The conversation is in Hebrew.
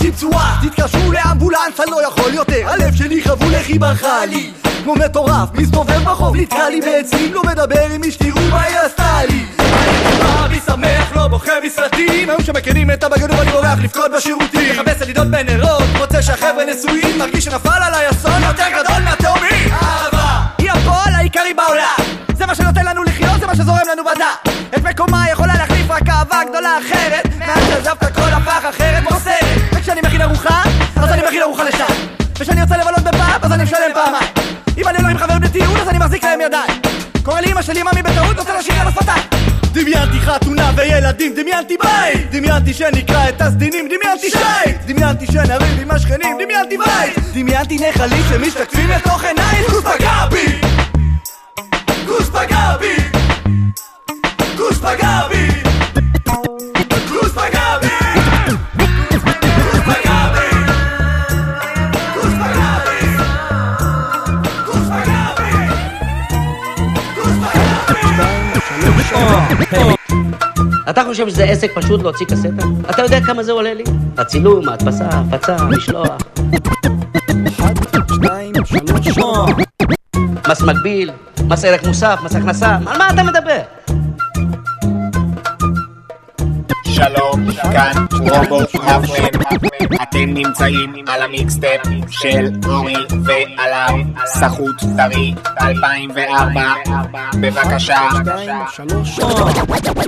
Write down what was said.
עם צורה תתקשרו לאמבולנס, אני לא יכול יותר. הלב שלי חבול איך היא ברחה לי כמו מטורף, מסתובב ברחוב, נתקע לי בעצים. לא מדבר עם אשתי, ומה היא עשתה לי. אני שמח, לא בוכה בסרטים היום שמכירים את הבגדור אני בורח לבכות בשירותים. מכבס ידידות בנרות, רוצה שהחבר'ה נשואים. מרגיש שנפל עליי אסון יותר גדול מהתאומים. אהבה היא הפועל העיקרי בעולם. זה מה שנותן לנו לחיות, זה מה שזורם לנו בדם. את מקומה יכולה להחליף רק אהבה גדולה אחרת. מאז שעזבת כל הפך אחרת. כמו סרט וכשאני מכין ארוחה, אז אני מכין ארוחה לשם. וכשאני יוצא לבלות בפאב, אז אני משלם פעמיים. אם אני לא עם חברים לטיול, אז אני מחזיק להם ידיים. קורא לי אמא שלי ממי בטעות, רוצה להשאיר על השפתיים דמיינתי חתונה וילדים, דמיינתי בית. דמיינתי שנקרא את הסדינים, דמיינתי שייט דמיינתי שנריב עם השכנים, דמיינתי בית. דמיינתי נחלים שמשתקפים לתוך עיניים גוס פגע בי! גוס פגע בי! גוס פגע בי אתה חושב שזה עסק פשוט להוציא קסטה? אתה יודע כמה זה עולה לי? הצילום, ההדפסה, ההפצה, המשלוח. מס מקביל, מס ערך מוסף, מס הכנסה, על מה אתה מדבר? שלום, כאן רובו אפרן, אתם נמצאים על המיקסטפ של אורי ועליו סחוט טרי 2004, בבקשה